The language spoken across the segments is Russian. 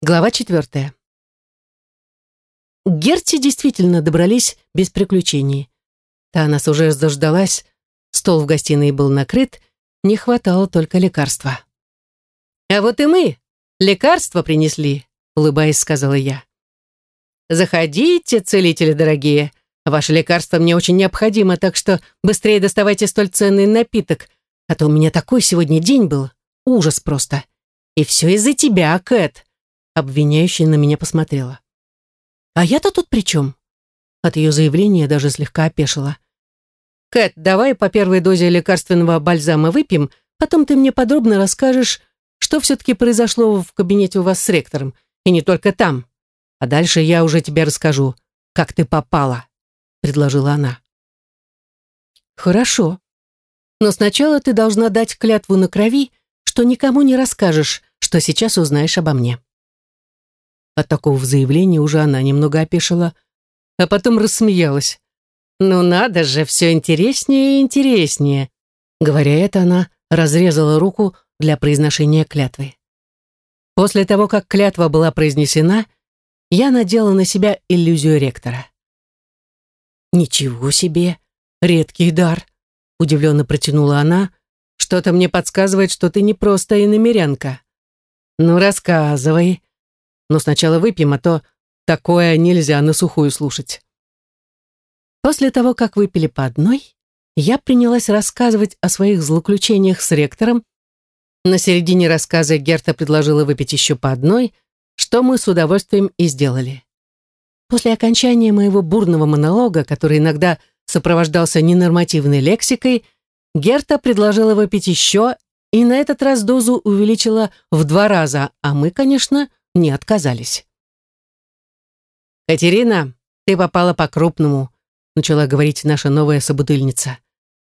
Глава четвертая. Герти действительно добрались без приключений. Та нас уже заждалась, стол в гостиной был накрыт, не хватало только лекарства. «А вот и мы лекарства принесли», — улыбаясь, сказала я. «Заходите, целители дорогие. Ваше лекарство мне очень необходимо, так что быстрее доставайте столь ценный напиток, а то у меня такой сегодня день был. Ужас просто. И все из-за тебя, Кэт» обвиняюще на меня посмотрела. «А я-то тут при чем?» От ее заявления даже слегка опешила. «Кэт, давай по первой дозе лекарственного бальзама выпьем, потом ты мне подробно расскажешь, что все-таки произошло в кабинете у вас с ректором, и не только там. А дальше я уже тебе расскажу, как ты попала», — предложила она. «Хорошо. Но сначала ты должна дать клятву на крови, что никому не расскажешь, что сейчас узнаешь обо мне». От такого заявления уже она немного опешила, а потом рассмеялась. «Ну надо же, все интереснее и интереснее!» Говоря это, она разрезала руку для произношения клятвы. После того, как клятва была произнесена, я надела на себя иллюзию ректора. «Ничего себе! Редкий дар!» — удивленно протянула она. «Что-то мне подсказывает, что ты не просто иномерянка. Ну, рассказывай, но сначала выпьем, а то такое нельзя на сухую слушать. После того, как выпили по одной, я принялась рассказывать о своих злоключениях с ректором. На середине рассказа Герта предложила выпить еще по одной, что мы с удовольствием и сделали. После окончания моего бурного монолога, который иногда сопровождался ненормативной лексикой, Герта предложила выпить еще и на этот раз дозу увеличила в два раза, а мы, конечно, не отказались. «Катерина, ты попала по-крупному», начала говорить наша новая собутыльница.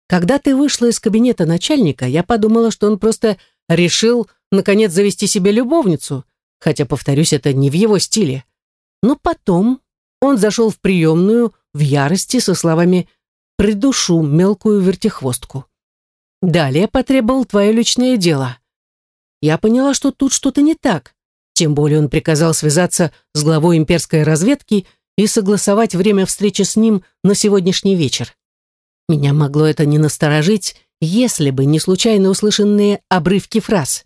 «Когда ты вышла из кабинета начальника, я подумала, что он просто решил, наконец, завести себе любовницу, хотя, повторюсь, это не в его стиле. Но потом он зашел в приемную в ярости со словами «придушу мелкую вертихвостку». Далее потребовал твое личное дело. Я поняла, что тут что-то не так, тем более он приказал связаться с главой имперской разведки и согласовать время встречи с ним на сегодняшний вечер. Меня могло это не насторожить, если бы не случайно услышанные обрывки фраз.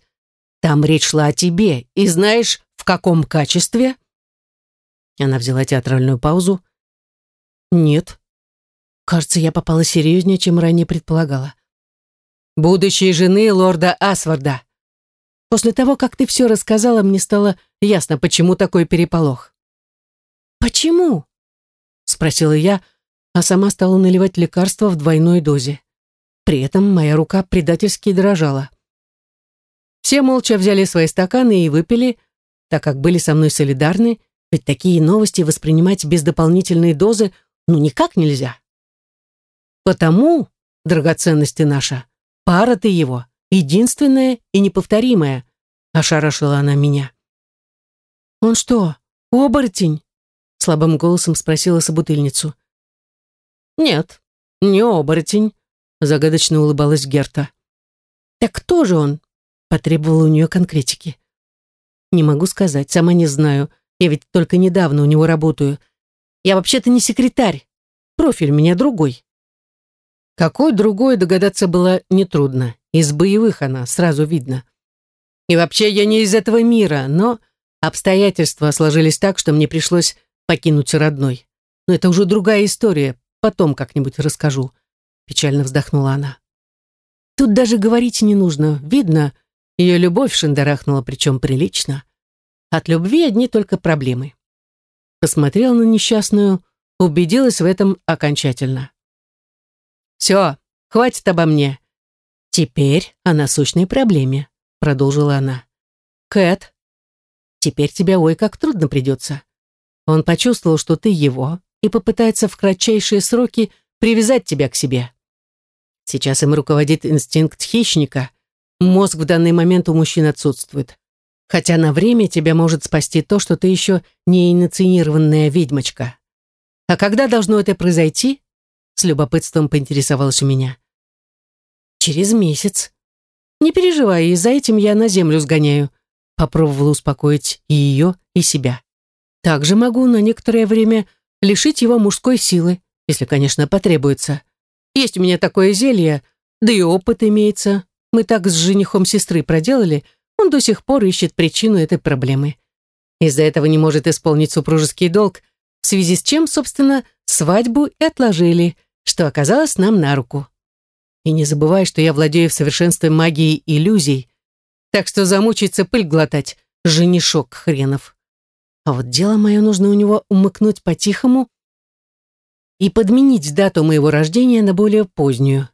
Там речь шла о тебе, и знаешь, в каком качестве? Она взяла театральную паузу. Нет. Кажется, я попала серьезнее, чем ранее предполагала. Будущей жены лорда Асварда. После того, как ты все рассказала, мне стало ясно, почему такой переполох. «Почему?» — спросила я, а сама стала наливать лекарство в двойной дозе. При этом моя рука предательски дрожала. Все молча взяли свои стаканы и выпили, так как были со мной солидарны, ведь такие новости воспринимать без дополнительной дозы ну никак нельзя. Потому, драгоценности наша, пара ты его, единственное и неповторимое», — ошарашила она меня. «Он что, оборотень?» — слабым голосом спросила собутыльницу. «Нет, не оборотень», — загадочно улыбалась Герта. «Так кто же он?» — потребовала у нее конкретики. «Не могу сказать, сама не знаю. Я ведь только недавно у него работаю. Я вообще-то не секретарь. Профиль у меня другой». Какой другой догадаться было нетрудно. Из боевых она, сразу видно. И вообще я не из этого мира, но обстоятельства сложились так, что мне пришлось покинуть родной. Но это уже другая история, потом как-нибудь расскажу. Печально вздохнула она. Тут даже говорить не нужно. Видно, ее любовь шандарахнула, причем прилично. От любви одни только проблемы. Посмотрела на несчастную, убедилась в этом окончательно. «Все, хватит обо мне. «Теперь о насущной проблеме», — продолжила она. «Кэт, теперь тебе ой как трудно придется. Он почувствовал, что ты его, и попытается в кратчайшие сроки привязать тебя к себе. Сейчас им руководит инстинкт хищника. Мозг в данный момент у мужчин отсутствует. Хотя на время тебя может спасти то, что ты еще не инициированная ведьмочка. А когда должно это произойти? С любопытством поинтересовалась у меня. Через месяц. Не переживай, и за этим я на землю сгоняю. попробовала успокоить и ее, и себя. Также могу на некоторое время лишить его мужской силы, если, конечно, потребуется. Есть у меня такое зелье, да и опыт имеется. Мы так с женихом сестры проделали, он до сих пор ищет причину этой проблемы. Из-за этого не может исполнить супружеский долг, в связи с чем, собственно, свадьбу и отложили, что оказалось нам на руку. И не забывай, что я владею в совершенстве магией иллюзий, так что замучается пыль глотать, женишок хренов. А вот дело мое нужно у него умыкнуть по-тихому и подменить дату моего рождения на более позднюю.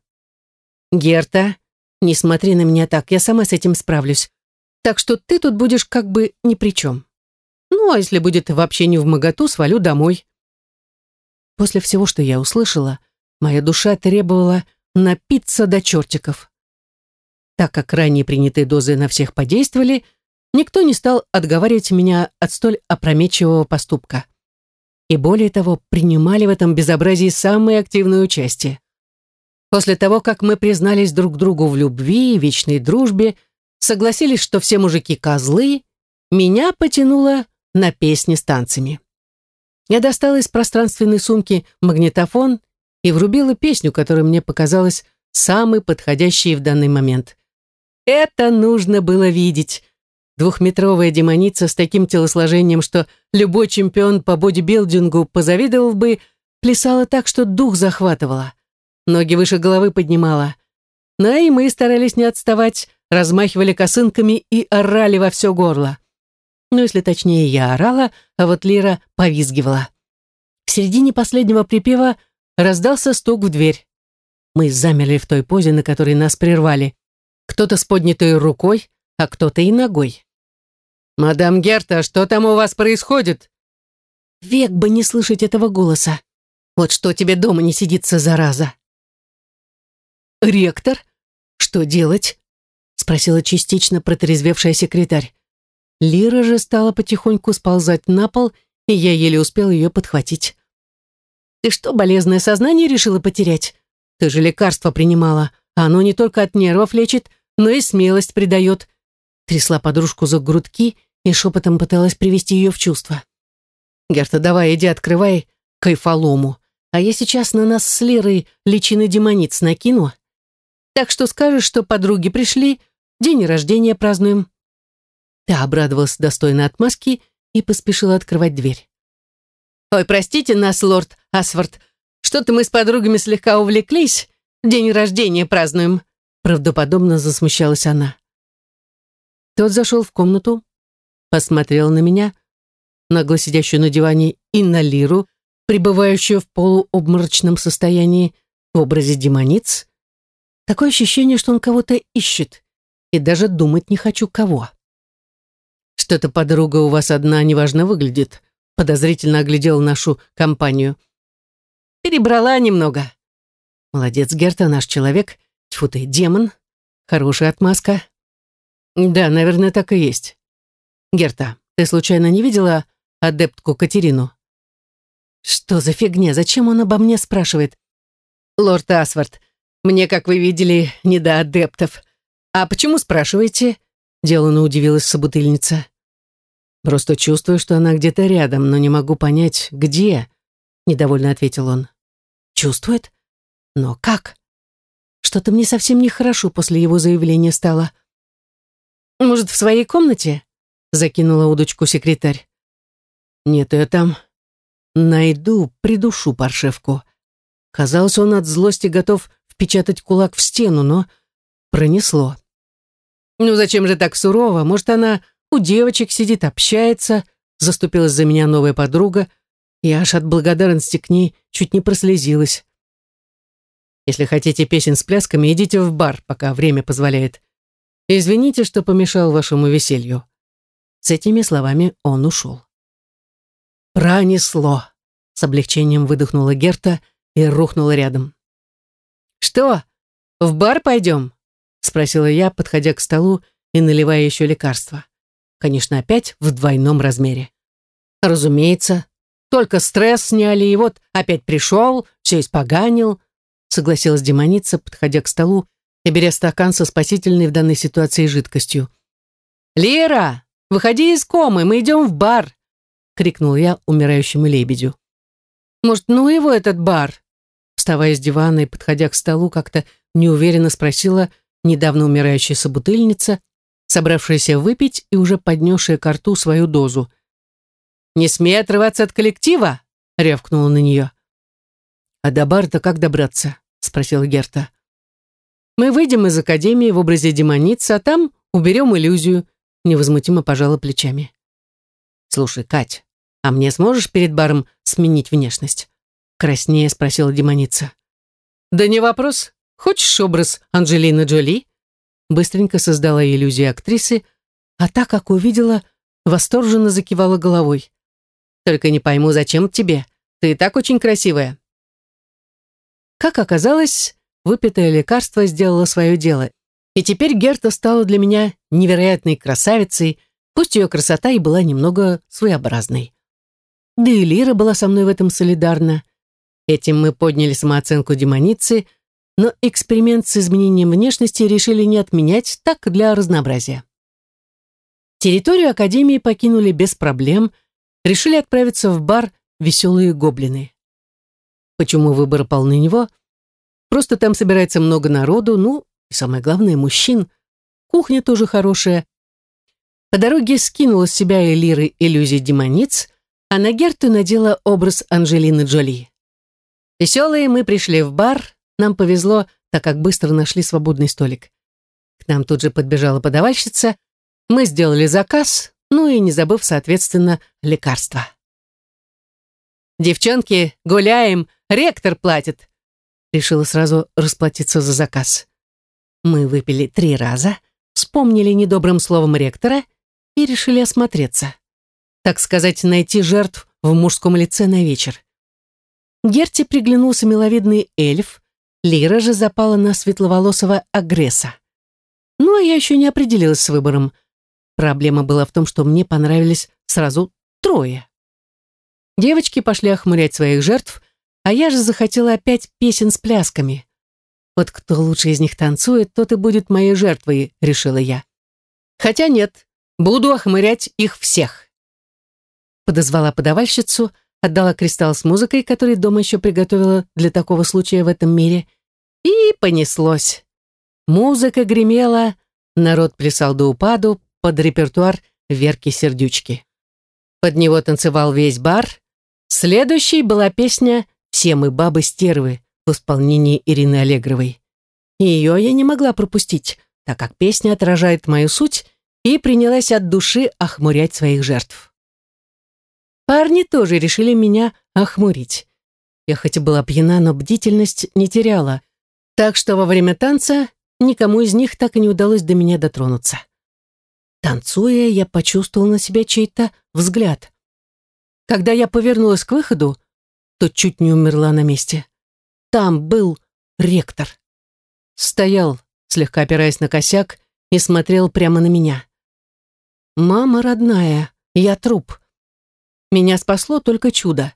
Герта, не смотри на меня так, я сама с этим справлюсь. Так что ты тут будешь как бы ни при чем. Ну, а если будет вообще не в моготу, свалю домой. После всего, что я услышала, моя душа требовала напиться до чертиков. Так как ранее принятые дозы на всех подействовали, никто не стал отговаривать меня от столь опрометчивого поступка. И более того, принимали в этом безобразии самое активное участие. После того, как мы признались друг другу в любви и вечной дружбе, согласились, что все мужики козлы, меня потянуло на песни с танцами. Я достала из пространственной сумки магнитофон и врубила песню, которая мне показалась самой подходящей в данный момент. Это нужно было видеть. Двухметровая демоница с таким телосложением, что любой чемпион по бодибилдингу позавидовал бы, плясала так, что дух захватывала. Ноги выше головы поднимала. Но и мы старались не отставать, размахивали косынками и орали во все горло. Ну, если точнее, я орала, а вот Лира повизгивала. В середине последнего припева раздался стук в дверь. Мы замерли в той позе, на которой нас прервали. Кто-то с поднятой рукой, а кто-то и ногой. «Мадам Герта, что там у вас происходит?» Век бы не слышать этого голоса. Вот что тебе дома не сидится, зараза. «Ректор? Что делать?» спросила частично протрезвевшая секретарь. Лира же стала потихоньку сползать на пол, и я еле успел ее подхватить. «Ты что, болезное сознание решила потерять? Ты же лекарство принимала, а оно не только от нервов лечит, но и смелость придает». Трясла подружку за грудки и шепотом пыталась привести ее в чувство. «Герта, давай, иди открывай кайфолому, а я сейчас на нас с Лерой личины демониц накину. Так что скажешь, что подруги пришли, День рождения празднуем». Та обрадовалась достойной отмазки и поспешила открывать дверь. «Ой, простите нас, лорд Асфорд, что-то мы с подругами слегка увлеклись. День рождения празднуем», правдоподобно засмущалась она. Тот зашел в комнату, посмотрел на меня, нагло сидящую на диване, и на Лиру, пребывающую в полуобморочном состоянии в образе демониц. Такое ощущение, что он кого-то ищет, и даже думать не хочу кого. Что-то подруга у вас одна неважно выглядит, подозрительно оглядел нашу компанию. Перебрала немного. Молодец, Герта, наш человек. Тьфу ты, демон. Хорошая отмазка. Да, наверное, так и есть. Герта, ты случайно не видела адептку Катерину? Что за фигня? Зачем он обо мне спрашивает? Лорд Асвард, мне, как вы видели, не до адептов. «А почему спрашиваете?» — деланно удивилась собутыльница. «Просто чувствую, что она где-то рядом, но не могу понять, где», — недовольно ответил он. «Чувствует? Но как? Что-то мне совсем нехорошо после его заявления стало». «Может, в своей комнате?» — закинула удочку секретарь. «Нет, я там. Найду, придушу паршевку». Казалось, он от злости готов впечатать кулак в стену, но пронесло. «Ну зачем же так сурово? Может, она у девочек сидит, общается?» Заступилась за меня новая подруга. Я аж от благодарности к ней чуть не прослезилась. «Если хотите песен с плясками, идите в бар, пока время позволяет. Извините, что помешал вашему веселью». С этими словами он ушел. «Пронесло!» — с облегчением выдохнула Герта и рухнула рядом. «Что, в бар пойдем?» — спросила я, подходя к столу и наливая еще лекарства. Конечно, опять в двойном размере. Разумеется, только стресс сняли, и вот опять пришел, все испоганил, согласилась демоница, подходя к столу и беря стакан со спасительной в данной ситуации жидкостью. «Лера, Выходи из комы, мы идем в бар!» — крикнул я умирающему лебедю. «Может, ну его этот бар?» Вставая с дивана и подходя к столу, как-то неуверенно спросила недавно умирающая собутыльница, собравшаяся выпить и уже поднесшая к рту свою дозу. «Не смей отрываться от коллектива!» — рявкнула на нее. «А до бара-то как добраться?» — спросила Герта. «Мы выйдем из академии в образе демоницы, а там уберем иллюзию», — невозмутимо пожала плечами. «Слушай, Кать, а мне сможешь перед баром сменить внешность?» Краснее спросила демоница. «Да не вопрос. Хочешь образ Анджелины Джоли?» Быстренько создала иллюзию актрисы, а так, как увидела, восторженно закивала головой. «Только не пойму, зачем тебе? Ты и так очень красивая». Как оказалось, выпитое лекарство сделало свое дело, и теперь Герта стала для меня невероятной красавицей, пусть ее красота и была немного своеобразной. Да и Лира была со мной в этом солидарна. Этим мы подняли самооценку демоницы, но эксперимент с изменением внешности решили не отменять, так для разнообразия. Территорию Академии покинули без проблем, решили отправиться в бар «Веселые гоблины». Почему выбор пал на него? Просто там собирается много народу, ну, и самое главное, мужчин. Кухня тоже хорошая. По дороге скинула с себя Элиры иллюзии демониц, а на Герту надела образ Анжелины Джоли. Веселые мы пришли в бар, нам повезло, так как быстро нашли свободный столик. К нам тут же подбежала подавальщица, мы сделали заказ, ну и не забыв, соответственно, лекарства. «Девчонки, гуляем, ректор платит!» Решила сразу расплатиться за заказ. Мы выпили три раза, вспомнили недобрым словом ректора и решили осмотреться. Так сказать, найти жертв в мужском лице на вечер. Герти приглянулся миловидный эльф, Лира же запала на светловолосого агресса. Ну, а я еще не определилась с выбором. Проблема была в том, что мне понравились сразу трое. Девочки пошли охмурять своих жертв, а я же захотела опять песен с плясками. Вот кто лучше из них танцует, тот и будет моей жертвой, решила я. Хотя нет, буду охмырять их всех. Подозвала подавальщицу, отдала кристалл с музыкой, который дома еще приготовила для такого случая в этом мире, и понеслось. Музыка гремела, народ плясал до упаду под репертуар Верки-Сердючки. Под него танцевал весь бар. Следующей была песня «Все мы бабы-стервы» в исполнении Ирины Аллегровой. Ее я не могла пропустить, так как песня отражает мою суть и принялась от души охмурять своих жертв. Парни тоже решили меня охмурить. Я хоть и была пьяна, но бдительность не теряла, так что во время танца никому из них так и не удалось до меня дотронуться. Танцуя, я почувствовала на себя чей-то взгляд. Когда я повернулась к выходу, то чуть не умерла на месте. Там был ректор. Стоял, слегка опираясь на косяк, и смотрел прямо на меня. «Мама родная, я труп. Меня спасло только чудо.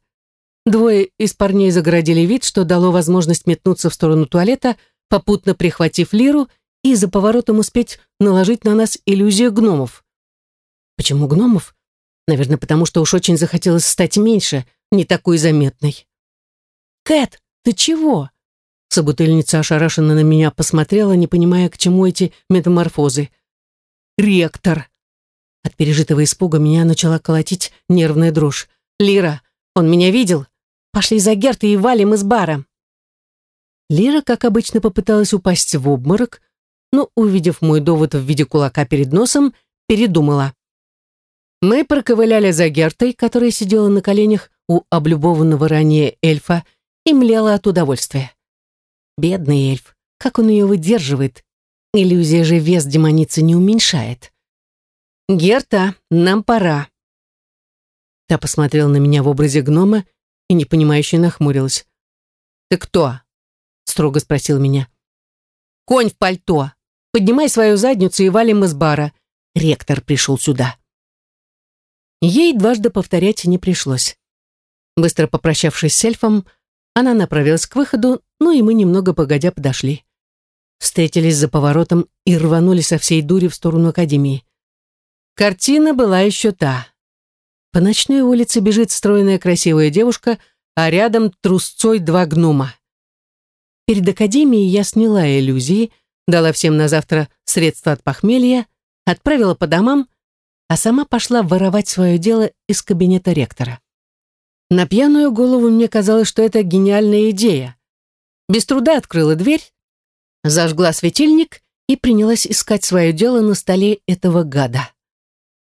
Двое из парней загородили вид, что дало возможность метнуться в сторону туалета, попутно прихватив лиру и за поворотом успеть наложить на нас иллюзию гномов. Почему гномов? Наверное, потому что уж очень захотелось стать меньше, не такой заметной. «Кэт, ты чего?» Собутыльница ошарашенно на меня посмотрела, не понимая, к чему эти метаморфозы. «Ректор!» От пережитого испуга меня начала колотить нервная дрожь. «Лира, он меня видел? Пошли за Гертой и валим из бара!» Лира, как обычно, попыталась упасть в обморок, но, увидев мой довод в виде кулака перед носом, передумала. Мы проковыляли за Гертой, которая сидела на коленях у облюбованного ранее эльфа и млела от удовольствия. Бедный эльф, как он ее выдерживает? Иллюзия же вес демоницы не уменьшает. «Герта, нам пора». Та посмотрела на меня в образе гнома и непонимающе нахмурилась. «Ты кто?» — строго спросил меня. «Конь в пальто. Поднимай свою задницу и валим из бара. Ректор пришел сюда». Ей дважды повторять не пришлось. Быстро попрощавшись с эльфом, она направилась к выходу, ну и мы немного погодя подошли. Встретились за поворотом и рванули со всей дури в сторону академии. Картина была еще та. По ночной улице бежит стройная красивая девушка, а рядом трусцой два гнома. Перед академией я сняла иллюзии, дала всем на завтра средства от похмелья, отправила по домам, а сама пошла воровать свое дело из кабинета ректора. На пьяную голову мне казалось, что это гениальная идея. Без труда открыла дверь, зажгла светильник и принялась искать свое дело на столе этого гада.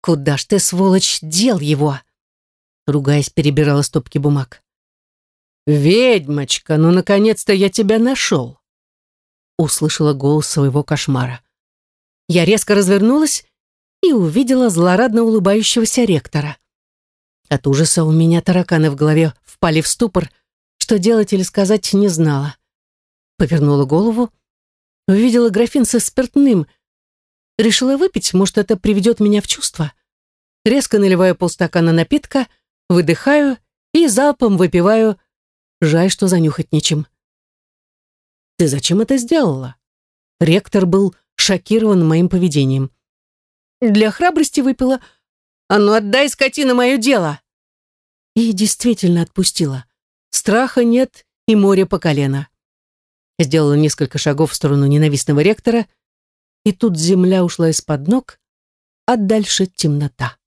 «Куда ж ты, сволочь, дел его?» Ругаясь, перебирала стопки бумаг. «Ведьмочка, ну, наконец-то я тебя нашел!» Услышала голос своего кошмара. Я резко развернулась и увидела злорадно улыбающегося ректора. От ужаса у меня тараканы в голове впали в ступор, что делать или сказать не знала. Повернула голову, увидела графин со спиртным. Решила выпить, может, это приведет меня в чувство. Резко наливаю полстакана напитка, выдыхаю и залпом выпиваю. Жаль, что занюхать нечем. «Ты зачем это сделала?» Ректор был шокирован моим поведением. «Для храбрости выпила. А ну отдай, скотина, мое дело!» И действительно отпустила. Страха нет и море по колено. Сделала несколько шагов в сторону ненавистного ректора, и тут земля ушла из-под ног, а дальше темнота.